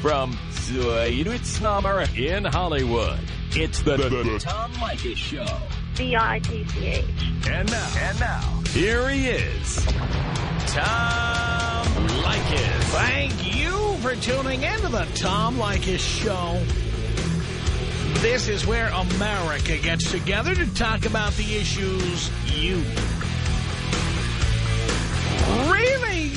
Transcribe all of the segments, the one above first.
From Summer in Hollywood, it's the, the, the Tom Leykis Show. B-I-T-C-H. And now, and now, here he is, Tom Leykis. Thank you for tuning in to the Tom Leykis Show. This is where America gets together to talk about the issues you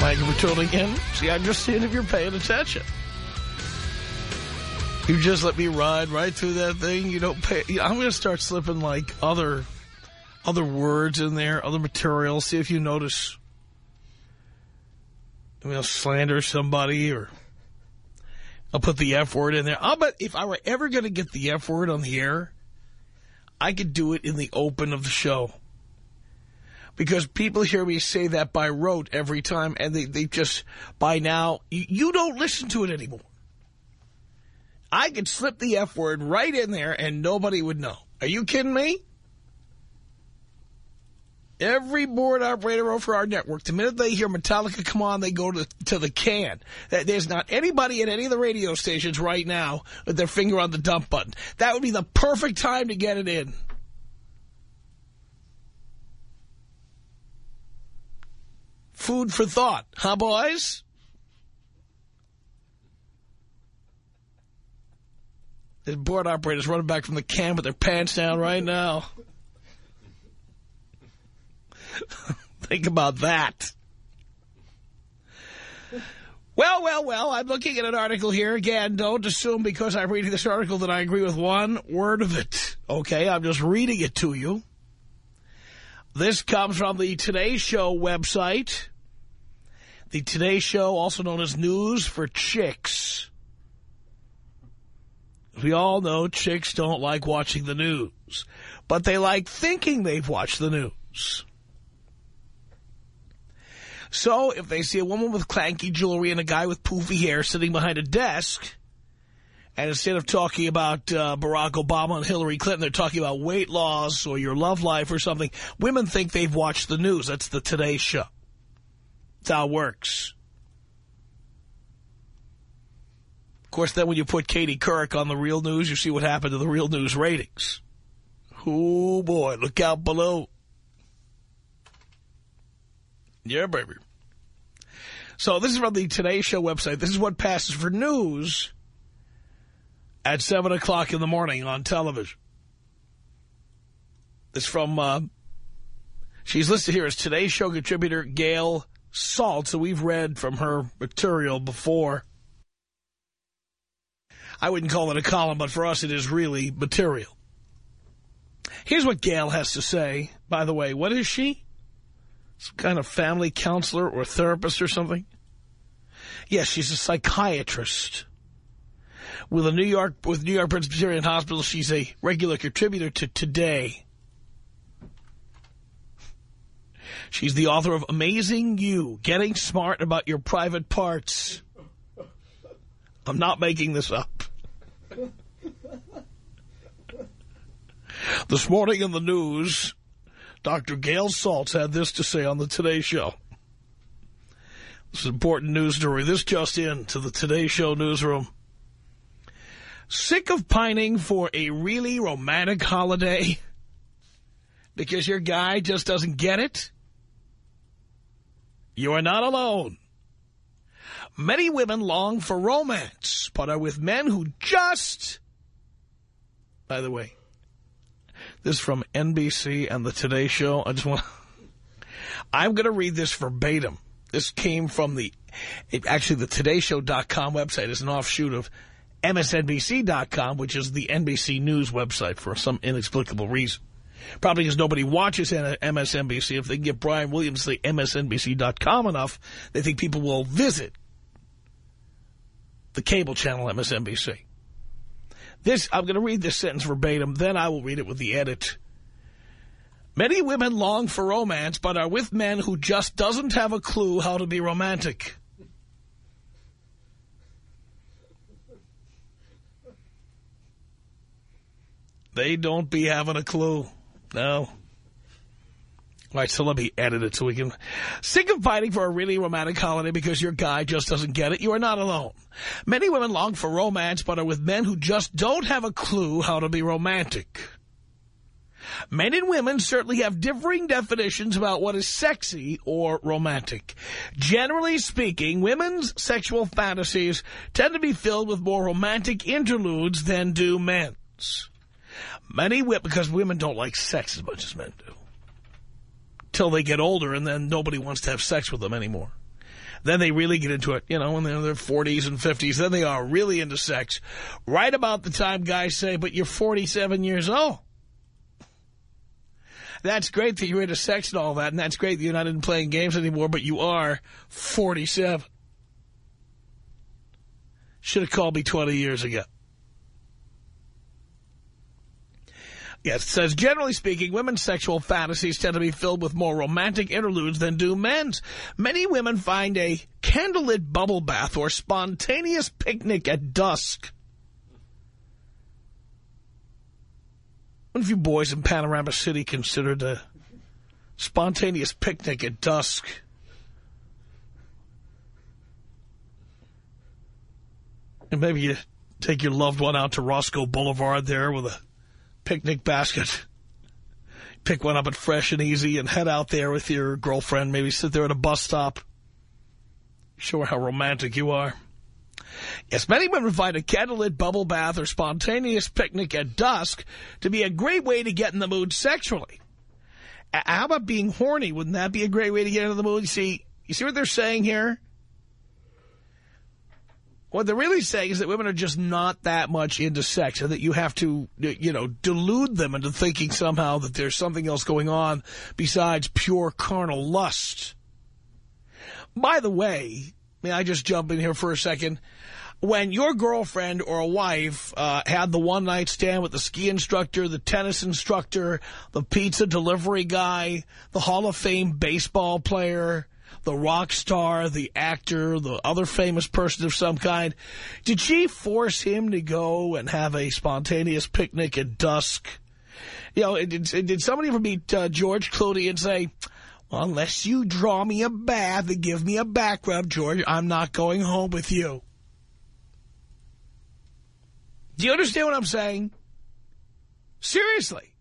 Thank you for tuning in. See, I'm just seeing if you're paying attention. You just let me ride right through that thing. You don't pay. I'm going to start slipping like other, other words in there, other material. See if you notice. You know, slander somebody or I'll put the F word in there. I'll bet if I were ever going to get the F word on the air, I could do it in the open of the show. Because people hear me say that by rote every time, and they, they just, by now, you, you don't listen to it anymore. I could slip the F word right in there, and nobody would know. Are you kidding me? Every board operator over our network, the minute they hear Metallica come on, they go to, to the can. There's not anybody at any of the radio stations right now with their finger on the dump button. That would be the perfect time to get it in. Food for thought, huh, boys? The board operators running back from the camp with their pants down right now. Think about that. Well, well, well, I'm looking at an article here. Again, don't assume because I'm reading this article that I agree with one word of it. Okay, I'm just reading it to you. This comes from the Today Show website. The Today Show, also known as News for Chicks. We all know chicks don't like watching the news, but they like thinking they've watched the news. So if they see a woman with clanky jewelry and a guy with poofy hair sitting behind a desk, and instead of talking about uh, Barack Obama and Hillary Clinton, they're talking about weight loss or your love life or something, women think they've watched the news. That's the Today Show. It works. Of course, then when you put Katie Couric on the real news, you see what happened to the real news ratings. Oh, boy, look out below. Yeah, baby. So this is from the Today Show website. This is what passes for news at 7 o'clock in the morning on television. This from, uh, she's listed here as Today Show contributor Gail Saltz, so we've read from her material before. I wouldn't call it a column, but for us it is really material. Here's what Gail has to say. By the way, what is she? Some kind of family counselor or therapist or something? Yes, she's a psychiatrist. With a New York with New York Presbyterian Hospital, she's a regular contributor to Today. She's the author of Amazing You, Getting Smart About Your Private Parts. I'm not making this up. This morning in the news, Dr. Gail Saltz had this to say on the Today Show. This is important news story. This just in to the Today Show newsroom. Sick of pining for a really romantic holiday because your guy just doesn't get it? You are not alone. Many women long for romance, but are with men who just... By the way, this is from NBC and the Today Show. I just want... I'm going to read this verbatim. This came from the... It, actually, the TodayShow.com website is an offshoot of MSNBC.com, which is the NBC News website for some inexplicable reason. Probably because nobody watches MSNBC. If they give Brian Williams the MSNBC.com enough, they think people will visit the cable channel MSNBC. This, I'm going to read this sentence verbatim, then I will read it with the edit. Many women long for romance, but are with men who just doesn't have a clue how to be romantic. They don't be having a clue. No. All right, so let me edit it so we can... Sick of fighting for a really romantic holiday because your guy just doesn't get it? You are not alone. Many women long for romance but are with men who just don't have a clue how to be romantic. Men and women certainly have differing definitions about what is sexy or romantic. Generally speaking, women's sexual fantasies tend to be filled with more romantic interludes than do men's. Many women, because women don't like sex as much as men do till they get older and then nobody wants to have sex with them anymore. Then they really get into it, you know, when they're in their 40s and 50s. Then they are really into sex. Right about the time guys say, but you're 47 years old. That's great that you're into sex and all that, and that's great that you're not into playing games anymore, but you are 47. Should have called me 20 years ago. Yes, it says, generally speaking, women's sexual fantasies tend to be filled with more romantic interludes than do men's. Many women find a candlelit bubble bath or spontaneous picnic at dusk. What have you boys in Panorama City considered a spontaneous picnic at dusk? And maybe you take your loved one out to Roscoe Boulevard there with a picnic basket. Pick one up at Fresh and Easy and head out there with your girlfriend. Maybe sit there at a bus stop. Show her how romantic you are. Yes, many women find a candlelit bubble bath or spontaneous picnic at dusk to be a great way to get in the mood sexually. How about being horny? Wouldn't that be a great way to get into the mood? You see, you see what they're saying here? What they're really saying is that women are just not that much into sex and that you have to, you know, delude them into thinking somehow that there's something else going on besides pure carnal lust. By the way, may I just jump in here for a second? When your girlfriend or a wife uh, had the one-night stand with the ski instructor, the tennis instructor, the pizza delivery guy, the Hall of Fame baseball player the rock star, the actor, the other famous person of some kind, did she force him to go and have a spontaneous picnic at dusk? You know, did, did somebody ever meet uh, George Clooney and say, well, unless you draw me a bath and give me a back rub, George, I'm not going home with you. Do you understand what I'm saying? Seriously.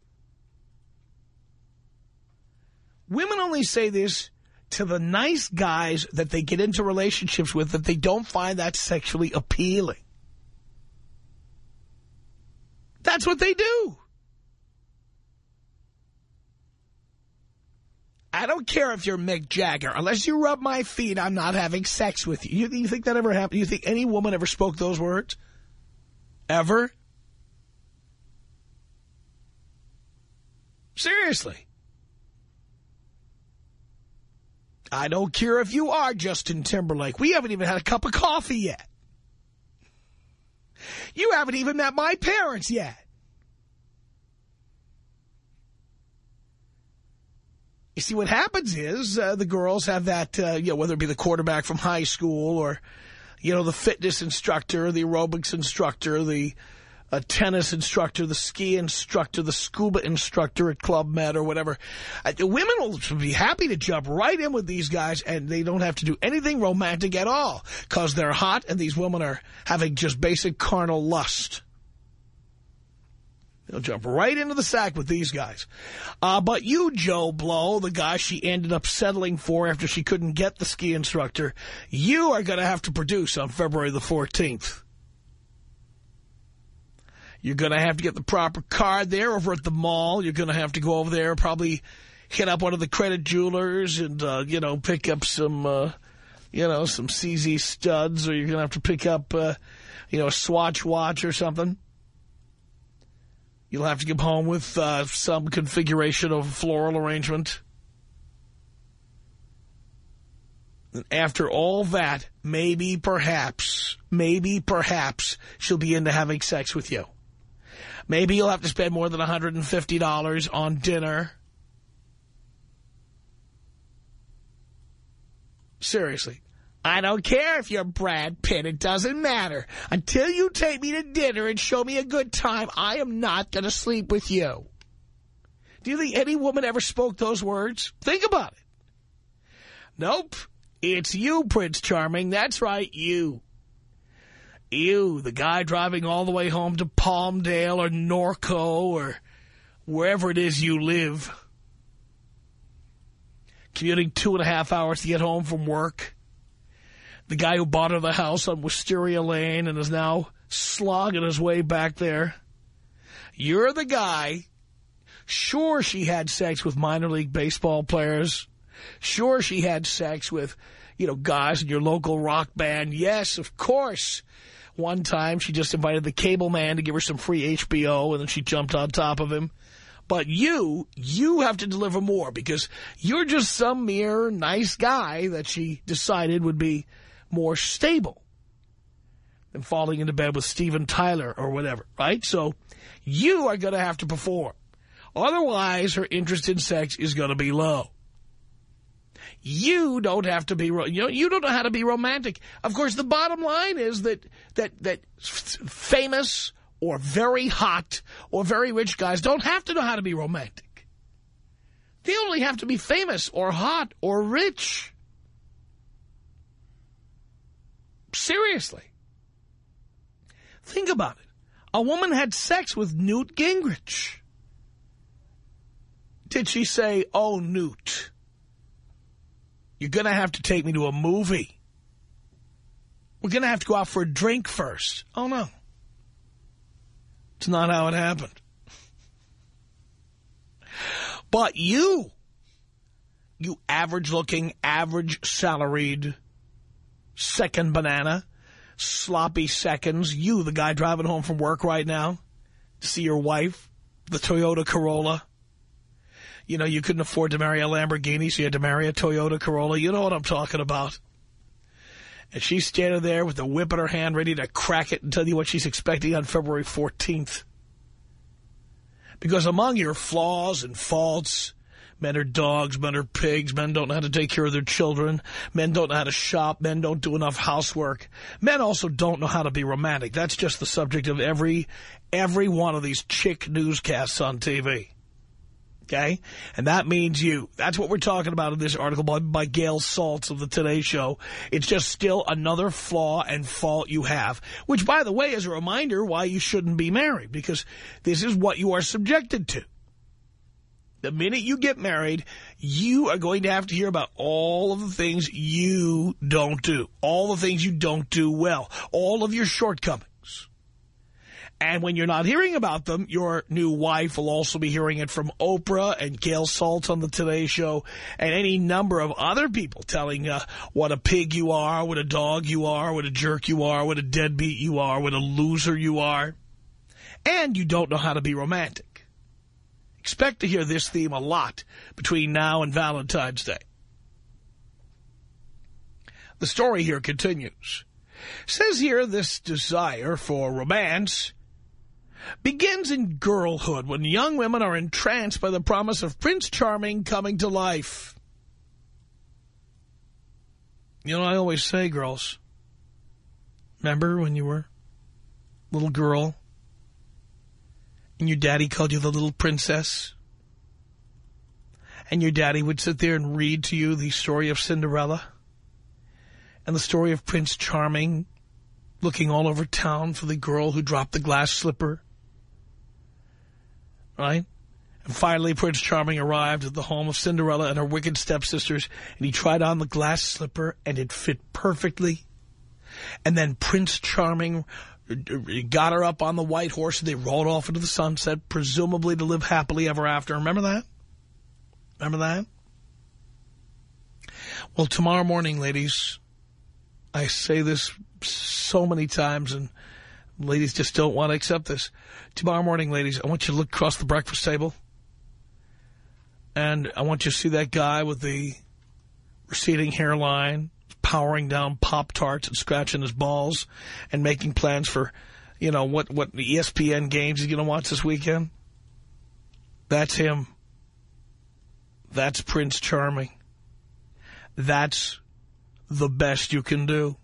Women only say this to the nice guys that they get into relationships with that they don't find that sexually appealing. That's what they do. I don't care if you're Mick Jagger. Unless you rub my feet, I'm not having sex with you. You, you think that ever happened? You think any woman ever spoke those words? Ever? Seriously. I don't care if you are Justin Timberlake. We haven't even had a cup of coffee yet. You haven't even met my parents yet. You see, what happens is uh, the girls have that, uh, you know, whether it be the quarterback from high school or, you know, the fitness instructor, the aerobics instructor, the a tennis instructor, the ski instructor, the scuba instructor at Club Med or whatever. Uh, women will be happy to jump right in with these guys and they don't have to do anything romantic at all because they're hot and these women are having just basic carnal lust. They'll jump right into the sack with these guys. Uh, but you, Joe Blow, the guy she ended up settling for after she couldn't get the ski instructor, you are going to have to produce on February the 14th. You're going to have to get the proper card there over at the mall. You're going to have to go over there, probably hit up one of the credit jewelers and, uh, you know, pick up some, uh, you know, some CZ studs. Or you're going to have to pick up, uh, you know, a Swatch watch or something. You'll have to come home with uh, some configuration of floral arrangement. And after all that, maybe, perhaps, maybe, perhaps, she'll be into having sex with you. Maybe you'll have to spend more than $150 on dinner. Seriously. I don't care if you're Brad Pitt. It doesn't matter. Until you take me to dinner and show me a good time, I am not going to sleep with you. Do you think any woman ever spoke those words? Think about it. Nope. It's you, Prince Charming. That's right, you. You, the guy driving all the way home to Palmdale or Norco or wherever it is you live. Commuting two and a half hours to get home from work. The guy who bought her the house on Wisteria Lane and is now slogging his way back there. You're the guy. Sure, she had sex with minor league baseball players. Sure, she had sex with, you know, guys in your local rock band. Yes, of course. One time she just invited the cable man to give her some free HBO and then she jumped on top of him. But you, you have to deliver more because you're just some mere nice guy that she decided would be more stable than falling into bed with Steven Tyler or whatever, right? So you are going to have to perform. Otherwise, her interest in sex is going to be low. You don't have to be, you know, you don't know how to be romantic. Of course, the bottom line is that, that, that famous or very hot or very rich guys don't have to know how to be romantic. They only have to be famous or hot or rich. Seriously. Think about it. A woman had sex with Newt Gingrich. Did she say, oh, Newt, you're going to have to take me to a movie. We're going to have to go out for a drink first. Oh, no. It's not how it happened. But you, you average-looking, average-salaried second banana, sloppy seconds, you, the guy driving home from work right now, to see your wife, the Toyota Corolla, you know, you couldn't afford to marry a Lamborghini, so you had to marry a Toyota Corolla. You know what I'm talking about. And she's standing there with the whip in her hand, ready to crack it and tell you what she's expecting on February 14th. Because among your flaws and faults, men are dogs, men are pigs, men don't know how to take care of their children, men don't know how to shop, men don't do enough housework. Men also don't know how to be romantic. That's just the subject of every, every one of these chick newscasts on TV okay? And that means you. That's what we're talking about in this article by, by Gail Saltz of the Today Show. It's just still another flaw and fault you have, which, by the way, is a reminder why you shouldn't be married, because this is what you are subjected to. The minute you get married, you are going to have to hear about all of the things you don't do, all the things you don't do well, all of your shortcomings. And when you're not hearing about them, your new wife will also be hearing it from Oprah and Gail Saltz on the Today Show and any number of other people telling uh, what a pig you are, what a dog you are, what a jerk you are, what a deadbeat you are, what a loser you are. And you don't know how to be romantic. Expect to hear this theme a lot between now and Valentine's Day. The story here continues. Says here this desire for romance begins in girlhood when young women are entranced by the promise of Prince Charming coming to life. You know, I always say, girls, remember when you were a little girl and your daddy called you the little princess? And your daddy would sit there and read to you the story of Cinderella and the story of Prince Charming looking all over town for the girl who dropped the glass slipper right? And finally, Prince Charming arrived at the home of Cinderella and her wicked stepsisters, and he tried on the glass slipper, and it fit perfectly. And then Prince Charming uh, got her up on the white horse, and they rode off into the sunset, presumably to live happily ever after. Remember that? Remember that? Well, tomorrow morning, ladies, I say this so many times, and ladies just don't want to accept this. Tomorrow morning, ladies, I want you to look across the breakfast table. And I want you to see that guy with the receding hairline, powering down Pop-Tarts and scratching his balls and making plans for, you know, what, what the ESPN games he's going to watch this weekend? That's him. That's Prince Charming. That's the best you can do.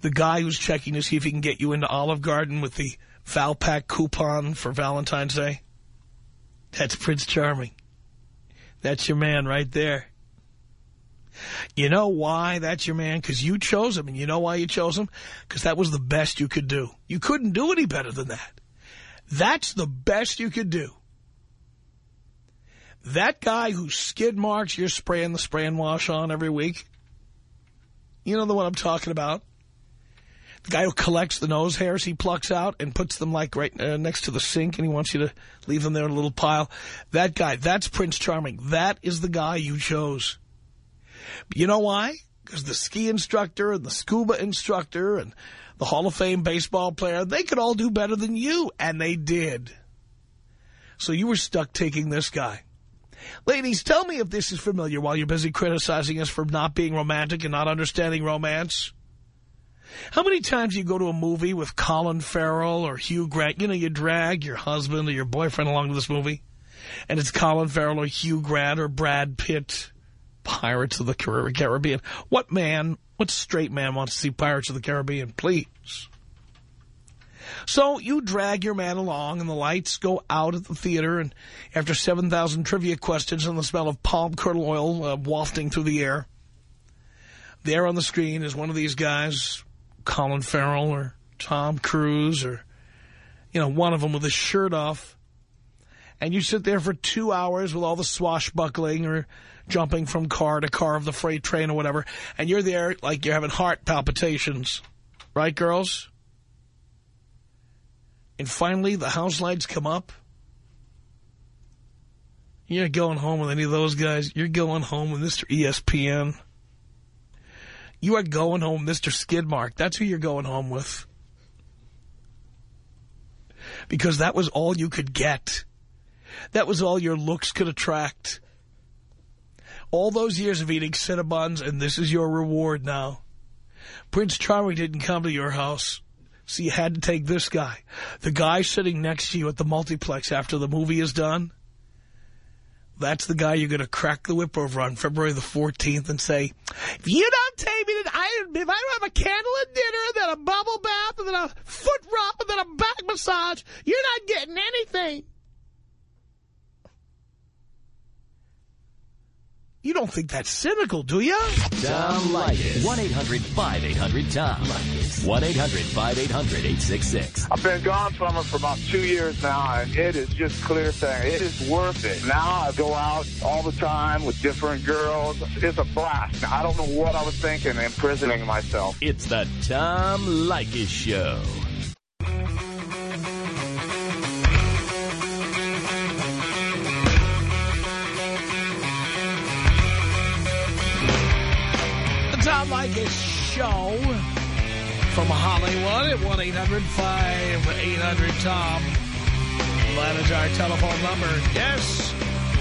The guy who's checking to see if he can get you into Olive Garden with the Valpak coupon for Valentine's Day. That's Prince Charming. That's your man right there. You know why that's your man? Because you chose him. And you know why you chose him? Because that was the best you could do. You couldn't do any better than that. That's the best you could do. That guy who skid marks you're spraying the spray and wash on every week. You know the one I'm talking about? The guy who collects the nose hairs he plucks out and puts them like right uh, next to the sink and he wants you to leave them there in a little pile. That guy, that's Prince Charming. That is the guy you chose. But you know why? Because the ski instructor and the scuba instructor and the Hall of Fame baseball player, they could all do better than you, and they did. So you were stuck taking this guy. Ladies, tell me if this is familiar while you're busy criticizing us for not being romantic and not understanding romance. How many times you go to a movie with Colin Farrell or Hugh Grant? You know, you drag your husband or your boyfriend along to this movie, and it's Colin Farrell or Hugh Grant or Brad Pitt, Pirates of the Caribbean. What man, what straight man wants to see Pirates of the Caribbean? Please. So you drag your man along and the lights go out at the theater and after 7,000 trivia questions and the smell of palm kernel oil uh, wafting through the air, there on the screen is one of these guys Colin Farrell or Tom Cruise or, you know, one of them with his shirt off. And you sit there for two hours with all the swashbuckling or jumping from car to car of the freight train or whatever. And you're there like you're having heart palpitations. Right, girls? And finally, the house lights come up. You're going home with any of those guys. You're going home with Mr. ESPN. You are going home, Mr. Skidmark. That's who you're going home with. Because that was all you could get. That was all your looks could attract. All those years of eating Cinnabons, and this is your reward now. Prince Charming didn't come to your house, so you had to take this guy. The guy sitting next to you at the multiplex after the movie is done that's the guy you're going to crack the whip over on February the 14th and say, if you don't take me to, I, if I don't have a candle at dinner, then a bubble bath, and then a foot rub, and then a back massage, you're not getting anything. You don't think that's cynical, do you? Tom Leykis. 1-800-5800-TOM. 1-800-5800-866. I've been gone from it for about two years now, and it is just clear thing. It is worth it. Now I go out all the time with different girls. It's a blast. I don't know what I was thinking imprisoning myself. It's the Tom Leykis Show. Tom Leykis show from Hollywood at 1-800-5800-TOM. That is our telephone number. Yes,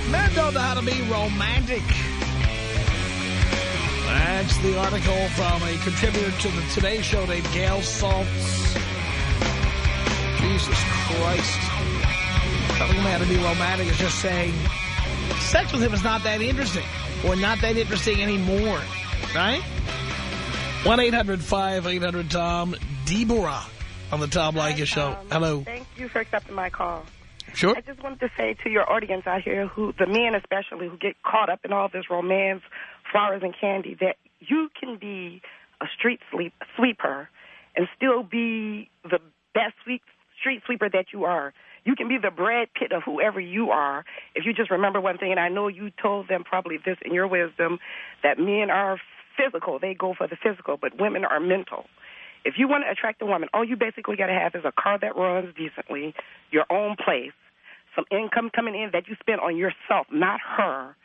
men don't know how to be romantic. That's the article from a contributor to the Today Show named Gail Saltz. Jesus Christ. Telling a man to be romantic is just saying sex with him is not that interesting or not that interesting anymore. Right? 1-800-5800-TOM. Deborah on the Tom Leykis Show. Um, Hello. Thank you for accepting my call. Sure. I just wanted to say to your audience out here, who the men especially who get caught up in all this romance, flowers and candy, that you can be a street sleep, sweeper and still be the best sweep, street sweeper that you are. You can be the Brad Pitt of whoever you are if you just remember one thing, and I know you told them probably this in your wisdom, that men are physical. They go for the physical, but women are mental. If you want to attract a woman, all you basically got to have is a car that runs decently, your own place, some income coming in that you spend on yourself, not her.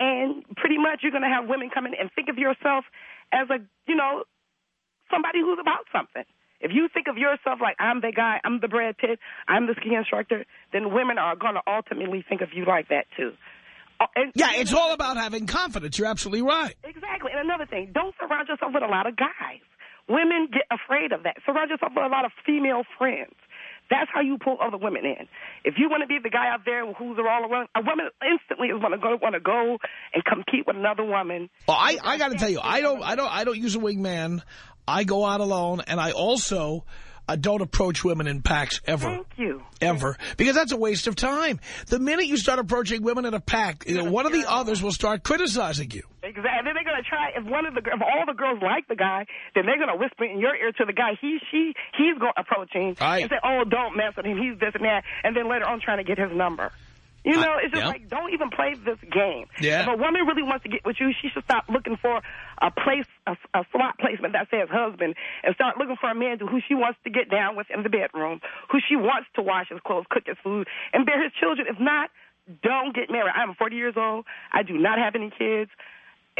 And pretty much you're going to have women coming and think of yourself as a, you know, somebody who's about something. If you think of yourself like I'm the guy, I'm the Brad Pitt, I'm the ski instructor, then women are going to ultimately think of you like that too. Uh, and- Yeah, it's all about having confidence. You're absolutely right. Exactly. And another thing, don't surround yourself with a lot of guys. Women get afraid of that. Surround yourself with a lot of female friends. That's how you pull other women in. If you want to be the guy out there who's all around, a woman instantly is going to go want to go and compete with another woman. Well, I I got to tell you, I don't I don't I don't use a wingman. I go out alone, and I also uh, don't approach women in packs ever. Thank you. Ever. Because that's a waste of time. The minute you start approaching women in a pack, you know, one of the others will start criticizing you. Exactly. And then they're going to try, if one of the, if all the girls like the guy, then they're going to whisper in your ear to the guy he, she, he's going approaching Right. and say, oh, don't mess with him. He's this and that. And then later on trying to get his number. You know, it's just yeah. like, don't even play this game. Yeah. If a woman really wants to get with you, she should stop looking for a place, a, a slot placement that says husband, and start looking for a man to who she wants to get down with in the bedroom, who she wants to wash his clothes, cook his food, and bear his children. If not, don't get married. I'm 40 years old. I do not have any kids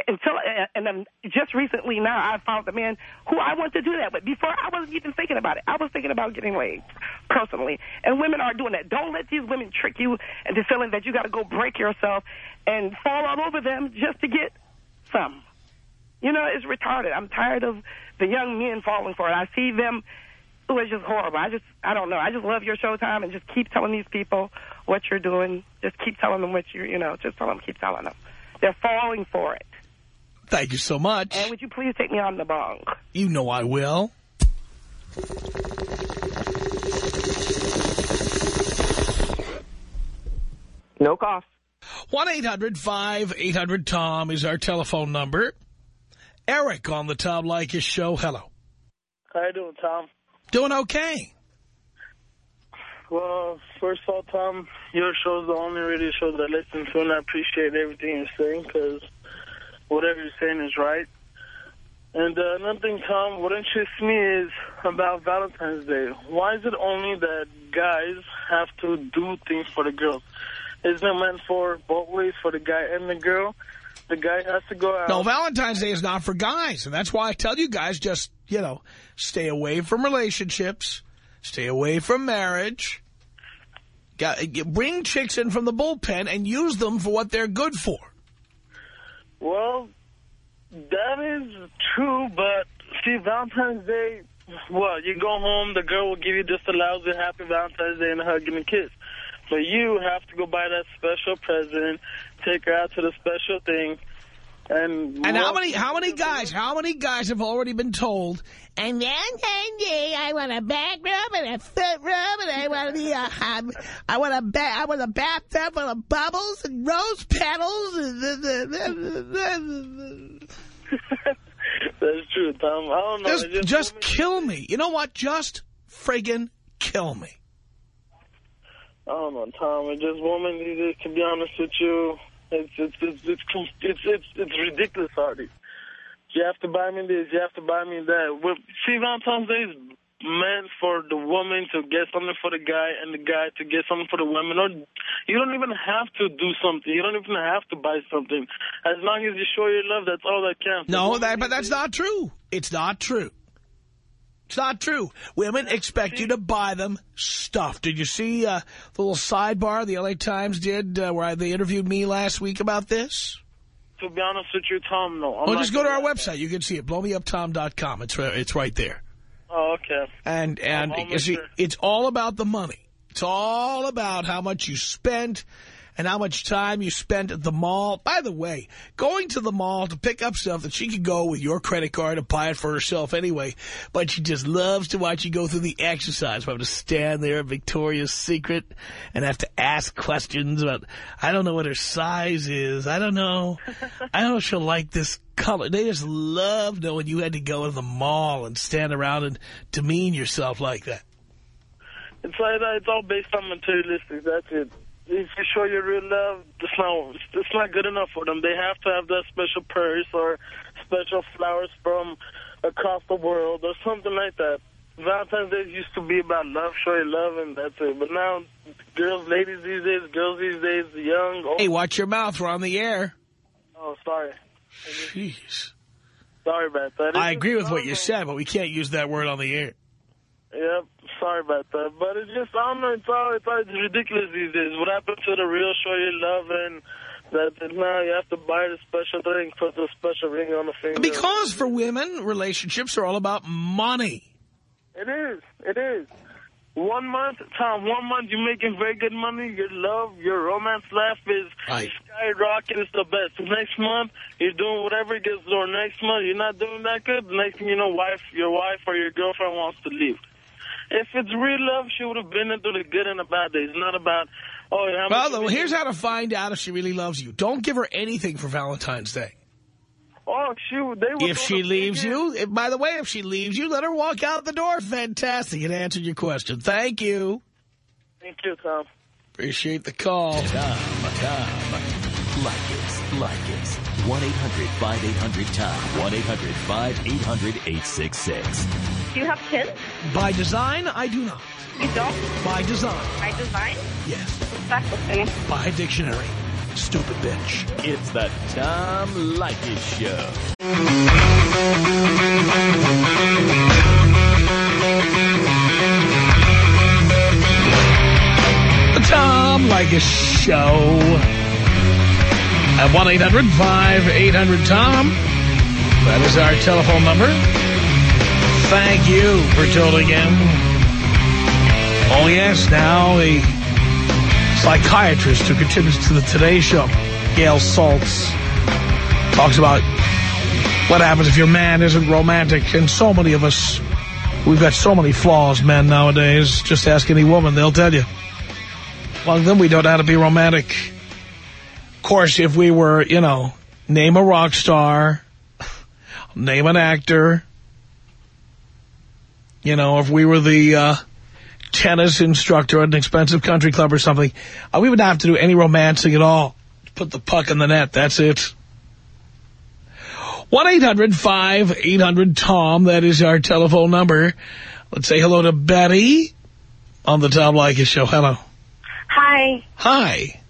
until and then just recently now I found the man who I want to do that with. Before I wasn't even thinking about it. I was thinking about getting laid personally. And women are doing that. Don't let these women trick you into feeling that you got to go break yourself and fall all over them just to get some. You know, it's retarded. I'm tired of the young men falling for it. I see them. Oh, it's just horrible. I just, I don't know. I just love your Showtime and just keep telling these people what you're doing. Just keep telling them what you, you know, just tell them, keep telling them. They're falling for it. Thank you so much. And would you please take me on the bong? You know I will. No cost. 1-800-5800-TOM is our telephone number. Eric on the Tom Leykis show. Hello. How you doing, Tom? Doing okay. Well, first of all, Tom, your show's the only radio show that I listen to, and I appreciate everything you're saying, because whatever you're saying is right. And uh, another thing, Tom, what interests me is about Valentine's Day. Why is it only that guys have to do things for the girls? Isn't it meant for both ways, for the guy and the girl? The guy has to go out. No, Valentine's Day is not for guys. And that's why I tell you guys just, you know, stay away from relationships. Stay away from marriage. Bring chicks in from the bullpen and use them for what they're good for. Well, that is true, but see, Valentine's Day, well, you go home, the girl will give you just a lousy happy Valentine's Day and a hug and a kiss. But you have to go buy that special present, take her out to the special thing, and... And how many how many guys, how many guys have already been told, and Valentine's Day, I want a back rub and a foot rub, and I want the, uh, um, I want a ba I want a bathtub full of bubbles and rose petals. That's true, Tom. I don't know. just, just just kill me. You know what? Just friggin' kill me. I don't know, Tom. Just days, To be honest with you, it's it's it's it's it's it's, it's ridiculous, Artie. You have to buy me this. You have to buy me that. Well, See, Valentine's Day is meant for the woman to get something for the guy and the guy to get something for the woman. Or you don't even have to do something. You don't even have to buy something. As long as you show your love, that's all that counts. No, that, but that's not true. It's not true. It's not true. Women expect you to buy them stuff. Did you see uh, the little sidebar the L.A. Times did uh, where they interviewed me last week about this? To be honest with you, Tom, no. I'm Well, just go to our website. You can see it. BlowMeUpTom.com. It's, it's right there. Oh, okay. And and you see, sure. it's all about the money. It's all about how much you spent and how much time you spent at the mall. By the way, going to the mall to pick up stuff that she could go with your credit card and buy it for herself anyway, but she just loves to watch you go through the exercise. We have to stand there at Victoria's Secret and have to ask questions about, I don't know what her size is. I don't know. I don't know if she'll like this color. They just love knowing you had to go to the mall and stand around and demean yourself like that. It's like that. It's all based on materialistic. That's it. If you show your real love, it's not, it's not good enough for them. They have to have that special purse or special flowers from across the world or something like that. Valentine's Day used to be about love, show your love, and that's it. But now, girls, ladies these days, girls these days, young, old. Hey, watch your mouth. We're on the air. Oh, sorry. Jeez. Sorry about that. I agree with what you said, but we can't use that word on the air. Yep, sorry about that. But it's just, I don't know, it's all, it's all it's ridiculous these days. What happened to the real show your love and That, that now you have to buy the special thing, put the special ring on the finger. Because for women, relationships are all about money. It is. It is. One month, Tom, one month you're making very good money. Your love, your romance life is Right. skyrocketing. It's the best. Next month, you're doing whatever gets door. Next month, you're not doing that good. Next thing you know, wife, your wife or your girlfriend wants to leave. If it's real love, she would have been through the good and the bad days. Not about, oh, how Well, much though, here's how to find out if she really loves you. Don't give her anything for Valentine's Day. Oh, she, would- they would If she leaves you, if, by the way, if she leaves you, let her walk out the door. Fantastic. It answered your question. Thank you. Thank you, Tom. Appreciate the call. Tom, Tom. Leykis, Leykis. 1-800-5800-TOM. 1-800-5800-866. Do you have kids? By design, I do not. You don't? By design, By design? yes. What's that thing? By dictionary. Stupid bitch. It's the Tom Leykis Show. The Tom Leykis Show. At 1-800-5800-TOM. That is our telephone number. Thank you for tuning in. Oh, yes, now a psychiatrist who contributes to the Today Show, Gail Saltz, talks about what happens if your man isn't romantic. And so many of us, we've got so many flaws, men, nowadays. Just ask any woman, they'll tell you. Among then we don't know how to be romantic. Of course, if we were, you know, name a rock star, name an actor, you know, if we were the uh, tennis instructor at an expensive country club or something, uh, we would not have to do any romancing at all. Put the puck in the net, that's it. 1-800-5800-TOM, that is our telephone number. Let's say hello to Betty on the Tom Leykis show. Hello. Hi, Hi.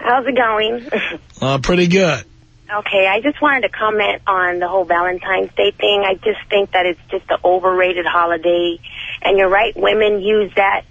How's it going? Uh, pretty good. okay, I just wanted to comment on the whole Valentine's Day thing. I just think that it's just an overrated holiday. And you're right, women use that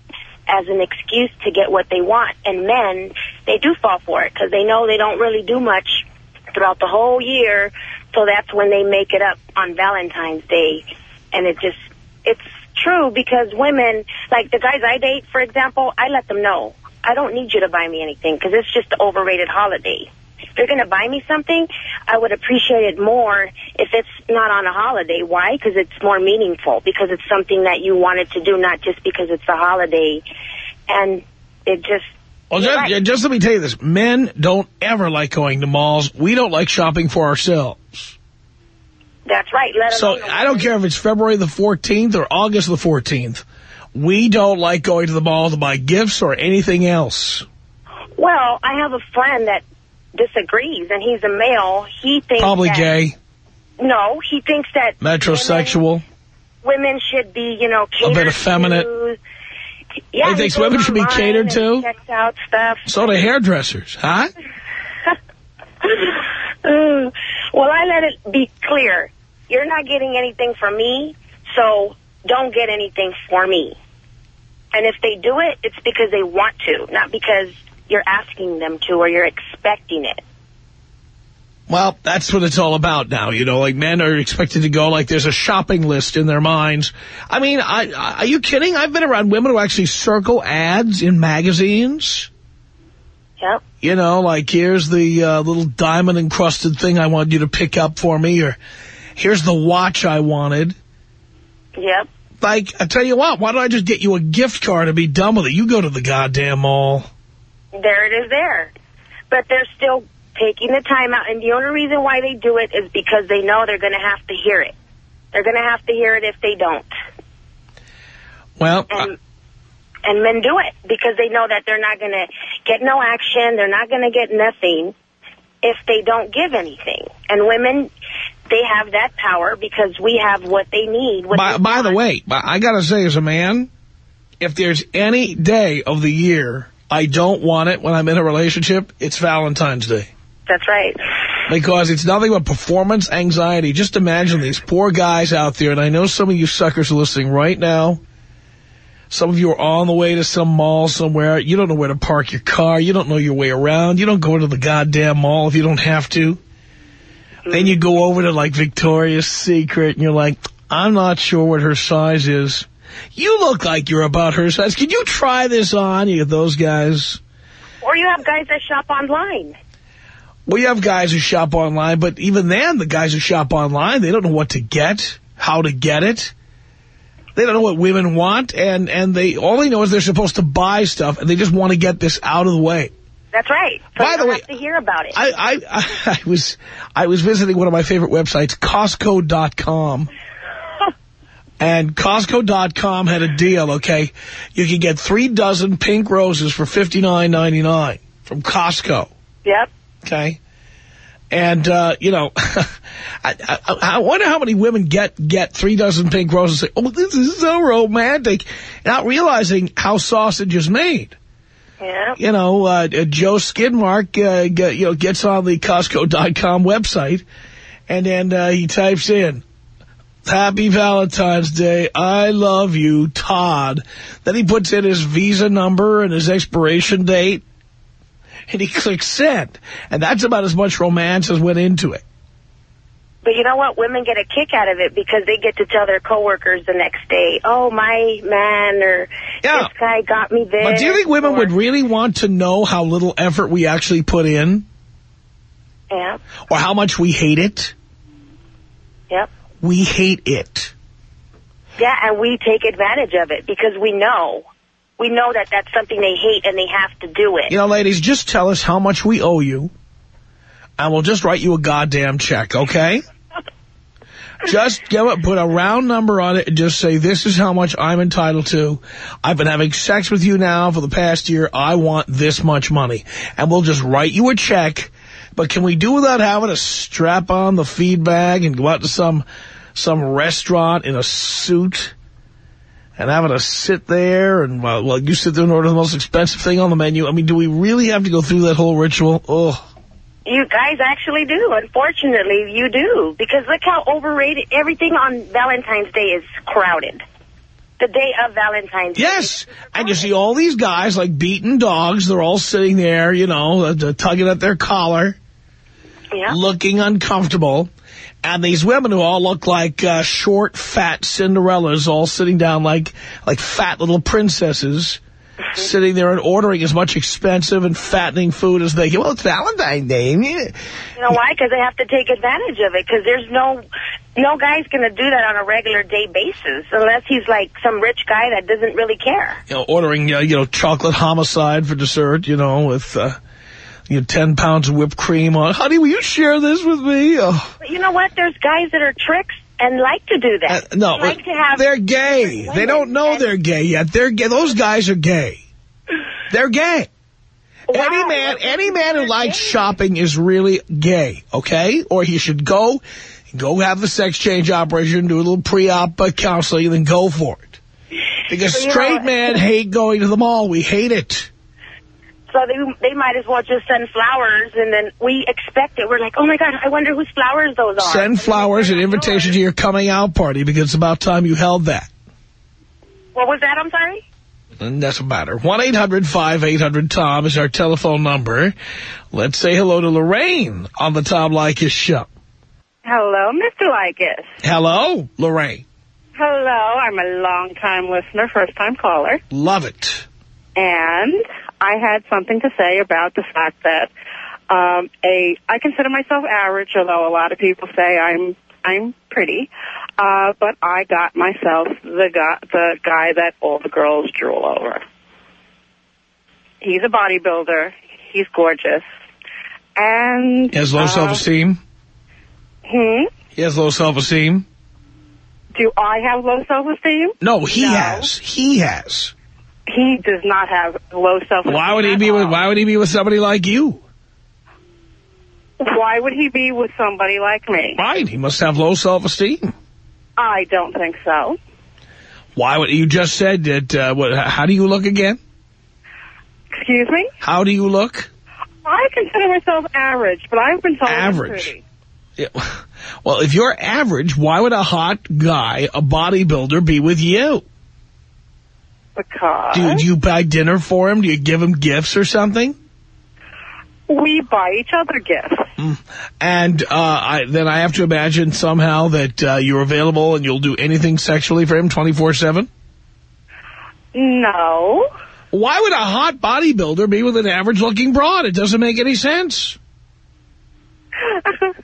as an excuse to get what they want. And men, they do fall for it because they know they don't really do much throughout the whole year. So that's when they make it up on Valentine's Day. And it just, it's true because women, like the guys I date, for example, I let them know. I don't need you to buy me anything because it's just an overrated holiday. If you're going to buy me something, I would appreciate it more if it's not on a holiday. Why? Because it's more meaningful. Because it's something that you wanted to do, not just because it's a holiday. And it just... Well, just, right. just let me tell you this. Men don't ever like going to malls. We don't like shopping for ourselves. That's right. Let So I don't care if it's February the 14th or August the 14th. We don't like going to the mall to buy gifts or anything else. Well, I have a friend that disagrees, and he's a male. He thinks Probably that, gay, No, he thinks that metrosexual. women should be, you know, catered bit effeminate. To. Yeah, He thinks women should be catered to? Checks out stuff. So do hairdressers, huh? Well, I let it be clear. You're not getting anything from me, so don't get anything for me. And if they do it, it's because they want to, not because you're asking them to or you're expecting it. Well, that's what it's all about now. You know, like men are expected to go like there's a shopping list in their minds. I mean, I, I, are you kidding? I've been around women who actually circle ads in magazines. Yep. You know, like here's the uh, little diamond encrusted thing I want you to pick up for me, or here's the watch I wanted. Yep. Like, I tell you what, why don't I just get you a gift card and be done with it? You go to the goddamn mall. There it is there. But they're still taking the time out. And the only reason why they do it is because they know they're going to have to hear it. They're going to have to hear it if they don't. Well, And, and men do it because they know that they're not going to get no action. They're not going to get nothing if they don't give anything. And women, they have that power because we have what they need. What by, they by the way, I got to say as a man, if there's any day of the year I don't want it when I'm in a relationship, it's Valentine's Day. That's right. Because it's nothing but performance anxiety. Just imagine these poor guys out there, and I know some of you suckers are listening right now, Some of you are on the way to some mall somewhere. You don't know where to park your car. You don't know your way around. You don't go to the goddamn mall if you don't have to. Then you go over to, like, Victoria's Secret, and you're like, I'm not sure what her size is. You look like you're about her size. Can you try this on? You get those guys. Or you have guys that shop online. Well, you have guys who shop online, but even then, the guys who shop online, they don't know what to get, how to get it. They don't know what women want, and, and they all they know is they're supposed to buy stuff, and they just want to get this out of the way. That's right. So By the way, to hear about it. I, I, I, I was I was visiting one of my favorite websites, Costco.com. And Costco.com had a deal, okay? You could get three dozen pink roses for $59.99 from Costco, yep. okay? And, uh, you know, I, I, I wonder how many women get get three dozen pink roses and say, oh, this is so romantic, not realizing how sausage is made. Yeah. You know, uh, uh, Joe Skidmark, uh, get, you know, gets on the Costco.com website, and then uh, he types in, Happy Valentine's Day, I love you, Todd. Then he puts in his Visa number and his expiration date, and he clicks send. And that's about as much romance as went into it. But you know what? Women get a kick out of it because they get to tell their coworkers the next day, oh, my man or Yeah. this guy got me this. But do you think women or- would really want to know how little effort we actually put in? Yeah. Or how much we hate it? Yep. We hate it. Yeah, and we take advantage of it because we know. We know that that's something they hate and they have to do it. You know, ladies, just tell us how much we owe you, and we'll just write you a goddamn check, okay? Just give it, put a round number on it and just say, this is how much I'm entitled to. I've been having sex with you now for the past year. I want this much money. And we'll just write you a check. But can we do without having to strap on the feed bag and go out to some some restaurant in a suit and having to sit there and, well, you sit there and order the most expensive thing on the menu. I mean, do we really have to go through that whole ritual? Oh, You guys actually do. Unfortunately, you do. Because look how overrated everything on Valentine's Day is crowded. The day of Valentine's Day. yes. And you see all these guys like beaten dogs. They're all sitting there, you know, uh, tugging at their collar, Yeah. looking uncomfortable. And these women who all look like uh, short, fat Cinderellas, all sitting down like like fat little princesses, sitting there and ordering as much expensive and fattening food as they can. Well, it's Valentine's Day. You know why? Because they have to take advantage of it. Because there's no, no guy's going to do that on a regular day basis unless he's like some rich guy that doesn't really care. You know, ordering, uh, you know, chocolate homicide for dessert, you know, with, uh, you know, 10 pounds of whipped cream on. Honey, will you share this with me? Oh. You know what? There's guys that are tricks and like to do Uh, that. no, like to have they're gay. They don't know they're gay yet. They're gay. Those guys are gay. They're gay. Any man, any man who likes shopping is really gay, okay? Or he should go, go have the sex change operation, do a little pre-op uh, counseling, and then go for it. Because So, you know, straight men hate going to the mall. We hate it. So they they might as well just send flowers, and then we expect it. We're like, oh my god, I wonder whose flowers those are. Send flowers and invitation to your coming out party because it's about time you held that. What was that? I'm sorry. And doesn't matter. 1-800-5800-TOM is our telephone number. Let's say hello to Lorraine on the Tom Leykis show. Hello, Mr. Likas. Hello, Lorraine. Hello, I'm a long-time listener, first-time caller, Love it. and I had something to say about the fact that um, a I consider myself average, although a lot of people say I'm I'm pretty, uh, but I got myself the guy the guy that all the girls drool over. He's a bodybuilder. He's gorgeous, and He has low uh, self-esteem. Hmm. He has low self-esteem. Do I have low self-esteem? No, he No. has. He has. He does not have low self-esteem. Why would he be with. Why would he be with somebody like you? Why would he be with somebody like me? Right. He must have low self-esteem. I don't think so. Why would you just said that? Uh, what, how do you look again? Excuse me? How do you look? I consider myself average, but I've been told I'm Average. Yeah. Well, if you're average, why would a hot guy, a bodybuilder, be with you? Because Do, do you buy dinner for him? Do you give him gifts or something? we buy each other gifts. And uh, I, then I have to imagine somehow that uh, you're available and you'll do anything sexually for him 24-7? No. Why would a hot bodybuilder be with an average-looking broad? It doesn't make any sense.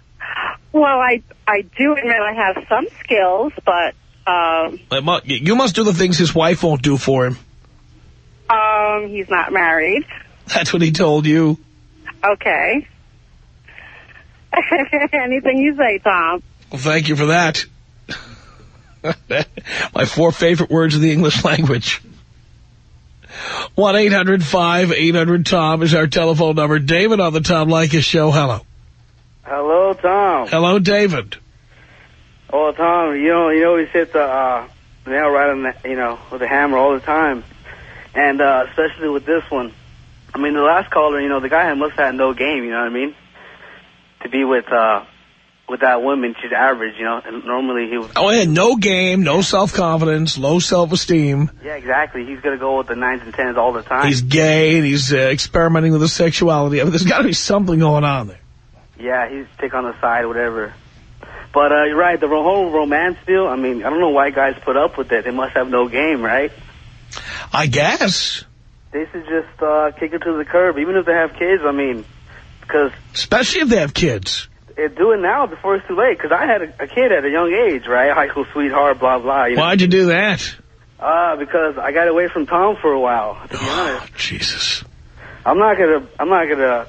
well, I I do admit I have some skills, but um, You must do the things his wife won't do for him. um, he's not married. That's what he told you. Okay. Anything you say, Tom. Well, thank you for that. My four favorite words of the English language. 1-800-5800-TOM is our telephone number. David on the Tom Leykis show. Hello. Hello, Tom. Hello, David. Oh, Tom, you know, you always hit the uh, nail right on the, you know, with the hammer all the time, and uh, especially with this one. I mean, the last caller, you know, the guy must have had no game. You know what I mean? To be with uh, with that woman, she's average. You know, and normally he would. Oh, yeah, no game, no self-confidence, low self-esteem. Yeah, exactly. He's gonna go with the nines and tens all the time. He's gay, and he's uh, experimenting with his sexuality. I mean, there's got to be something going on there. Yeah, he's stick on the side, whatever. But uh, you're right. The whole romance deal. I mean, I don't know why guys put up with it. They must have no game, right? I guess. They should just uh, kick it to the curb, even if they have kids. I mean, because Especially if they have kids. do it now before it's too late. Because I had a, a kid at a young age, right? High school sweetheart, blah blah. You? Why'd you do that? Uh, because I got away from Tom for a while. To be honest, Oh, Jesus. I'm not gonna. I'm not gonna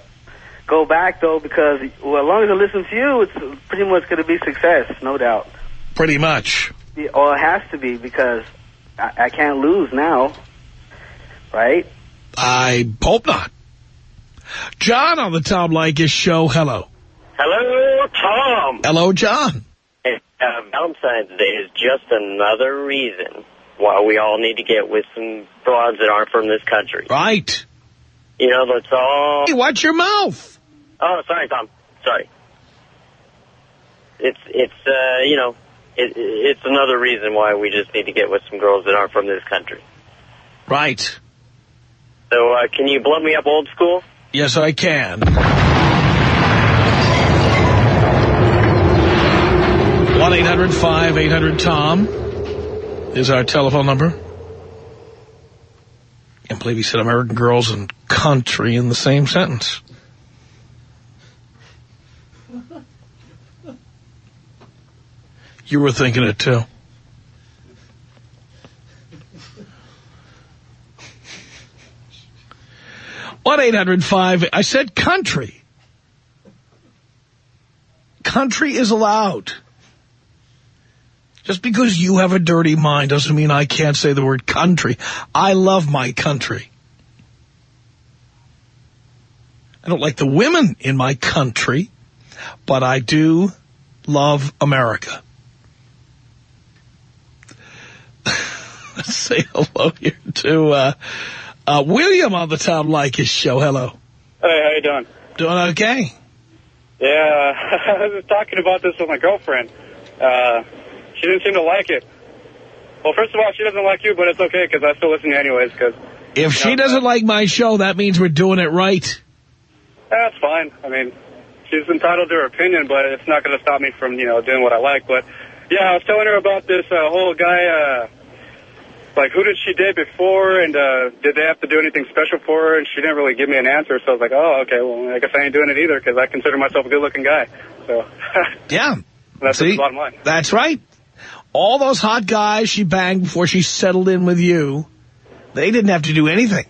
go back though because well, as long as I listen to you, it's pretty much gonna be success, no doubt. Pretty much. Yeah, Well, it has to be because I, I can't lose now, right? I hope not. John on the Tom Leykis show. Hello. Hello, Tom. Hello, John. Hey, uh, Valentine's Day is just another reason why we all need to get with some broads that aren't from this country. Right. You know, let's all... Hey, watch your mouth. Oh, sorry, Tom. Sorry. It's, it's uh, you know, it, it's another reason why we just need to get with some girls that aren't from this country. Right. So, uh, can you blow me up old school? Yes, I can. 1-800-5800-TOM is our telephone number. Can't believe he said American girls and country in the same sentence. You were thinking it, too. One eight hundred five. I said country. Country is allowed. Just because you have a dirty mind doesn't mean I can't say the word country. I love my country. I don't like the women in my country, but I do love America. Let's say hello here to uh, uh, William on the Tom Leykis show. Hello. Hey, how you doing? Doing okay. Yeah, I was talking about this with my girlfriend. Uh, she didn't seem to like it. Well, first of all, she doesn't like you, but it's okay because I still listen to you anyways. Because If she doesn't like my show, that means we're doing it right. that's fine. I mean, she's entitled to her opinion, but it's not going to stop me from you know doing what I like. But yeah, I was telling her about this uh, whole guy. Uh, like, who did she date before, and uh, did they have to do anything special for her? And she didn't really give me an answer, so I was like, oh, okay, well, I guess I ain't doing it either because I consider myself a good-looking guy. So Yeah. that's See? the bottom line. That's right. All those hot guys she banged before she settled in with you, they didn't have to do anything.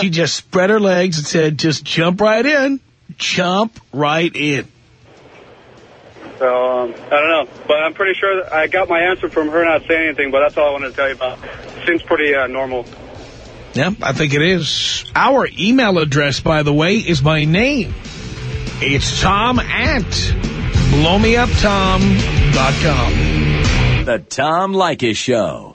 She just spread her legs and said, just jump right in. Jump right in. So, um, I don't know. But I'm pretty sure that I got my answer from her not saying anything, but that's all I wanted to tell you about. Seems pretty uh, normal. Yeah, I think it is. Our email address, by the way, is my name. It's Tom at blowmeuptom.com. The Tom Leykis Show.